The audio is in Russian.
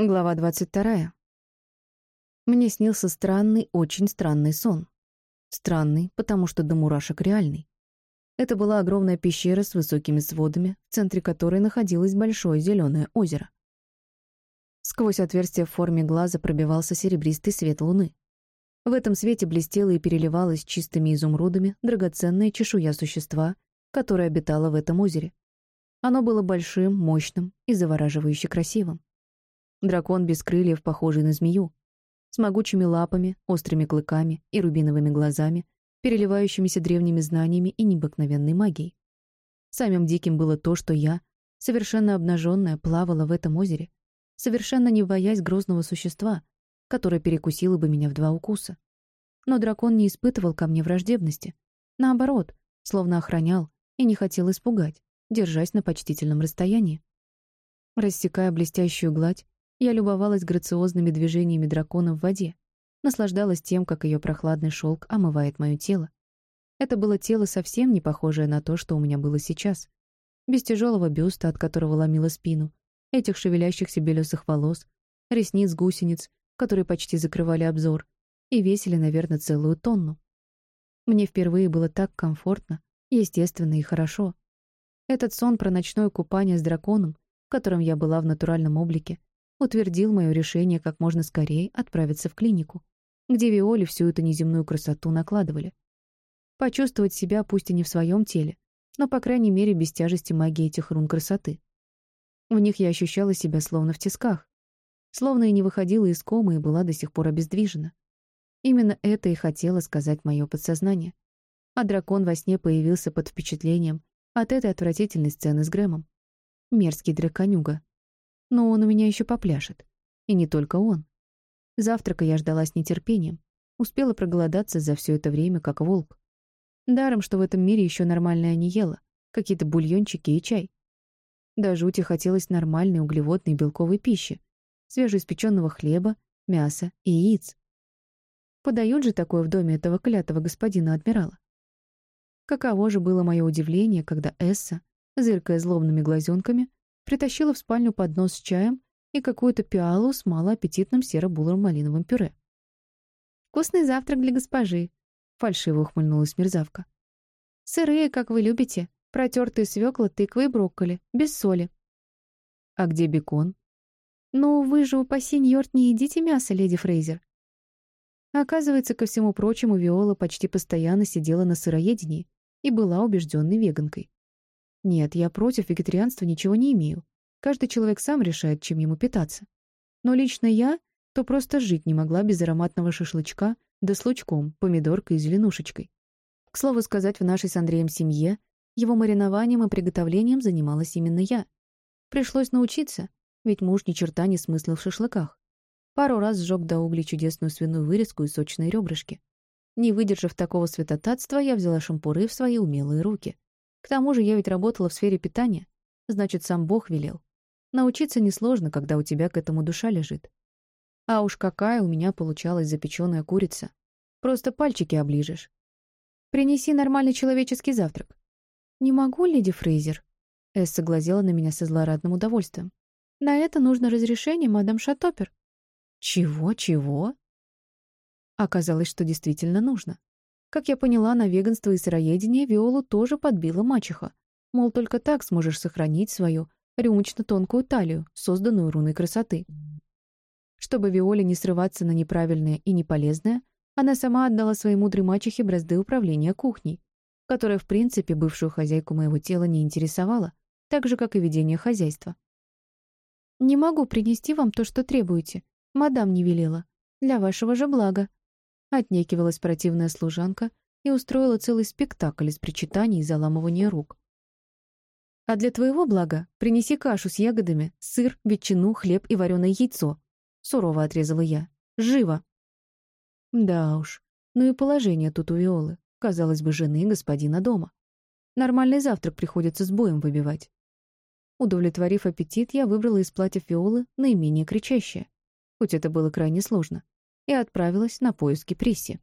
Глава 22. Мне снился странный, очень странный сон. Странный, потому что до мурашек реальный. Это была огромная пещера с высокими сводами, в центре которой находилось большое зеленое озеро. Сквозь отверстие в форме глаза пробивался серебристый свет луны. В этом свете блестела и переливалась чистыми изумрудами драгоценная чешуя существа, которое обитало в этом озере. Оно было большим, мощным и завораживающе красивым. Дракон без крыльев, похожий на змею, с могучими лапами, острыми клыками и рубиновыми глазами, переливающимися древними знаниями и необыкновенной магией. Самым диким было то, что я, совершенно обнаженная, плавала в этом озере, совершенно не боясь грозного существа, которое перекусило бы меня в два укуса. Но дракон не испытывал ко мне враждебности. Наоборот, словно охранял и не хотел испугать, держась на почтительном расстоянии. Рассекая блестящую гладь, я любовалась грациозными движениями дракона в воде, наслаждалась тем, как ее прохладный шелк омывает мое тело. Это было тело совсем не похожее на то, что у меня было сейчас. Без тяжелого бюста, от которого ломило спину, этих шевелящихся белесых волос, ресниц гусениц, которые почти закрывали обзор, и весили, наверное, целую тонну. Мне впервые было так комфортно, естественно и хорошо. Этот сон про ночное купание с драконом, в котором я была в натуральном облике, утвердил мое решение как можно скорее отправиться в клинику, где Виоле всю эту неземную красоту накладывали. Почувствовать себя пусть и не в своем теле, но, по крайней мере, без тяжести магии этих рун красоты. В них я ощущала себя словно в тисках, словно и не выходила из комы и была до сих пор обездвижена. Именно это и хотело сказать мое подсознание. А дракон во сне появился под впечатлением от этой отвратительной сцены с Грэмом. Мерзкий драконюга, но он у меня еще попляшет. И не только он. Завтрака я ждала с нетерпением. Успела проголодаться за все это время, как волк. Даром, что в этом мире еще нормальное не ела. Какие-то бульончики и чай. До жути хотелось нормальной углеводной белковой пищи. Свежеиспеченного хлеба, мяса и яиц. Подают же такое в доме этого клятого господина адмирала. Каково же было мое удивление, когда Эсса, зыркая злобными глазенками, притащила в спальню поднос с чаем и какую-то пиалу с малоаппетитным серо-булым малиновым пюре. «Вкусный завтрак для госпожи», — фальшиво ухмыльнулась мерзавка. «Сырые, как вы любите, протертые свекла, тыквы и брокколи, без соли». «А где бекон?» «Ну, вы же, упаси Ньорд, не едите мясо, леди Фрейзер». Оказывается, ко всему прочему, Виола почти постоянно сидела на сыроедении и была убежденной веганкой. Нет, я против вегетарианства ничего не имею. Каждый человек сам решает, чем ему питаться. Но лично я то просто жить не могла без ароматного шашлычка, да с лучком, помидоркой и зеленушечкой. К слову сказать, в нашей с Андреем семье его маринованием и приготовлением занималась именно я. Пришлось научиться, ведь муж ни черта не смыслил в шашлыках. Пару раз сжег до угли чудесную свиную вырезку и сочные ребрышки. Не выдержав такого святотатства, я взяла шампуры в свои умелые руки. К тому же я ведь работала в сфере питания, значит, сам Бог велел. Научиться несложно, когда у тебя к этому душа лежит. А уж какая у меня получалась запеченная курица. Просто пальчики оближешь. Принеси нормальный человеческий завтрак. Не могу, леди Фрейзер. Эсса глазела на меня со злорадным удовольствием. На это нужно разрешение, мадам Шатопер. Чего, чего? Оказалось, что действительно нужно. Как я поняла, на веганство и сыроедение Виолу тоже подбила мачеха. Мол, только так сможешь сохранить свою рюмочно-тонкую талию, созданную руной красоты. Чтобы Виоле не срываться на неправильное и неполезное, она сама отдала своей мудрой мачехе бразды управления кухней, которая, в принципе, бывшую хозяйку моего тела не интересовала, так же, как и ведение хозяйства. «Не могу принести вам то, что требуете. Мадам не велела. Для вашего же блага», Отнекивалась противная служанка и устроила целый спектакль из причитаний и заламывания рук. «А для твоего блага принеси кашу с ягодами, сыр, ветчину, хлеб и вареное яйцо», — сурово отрезала я. «Живо!» Да уж, ну и положение тут у Виолы, казалось бы, жены господина дома. Нормальный завтрак приходится с боем выбивать. Удовлетворив аппетит, я выбрала из платьев Виолы наименее кричащее, хоть это было крайне сложно и отправилась на поиски Присси.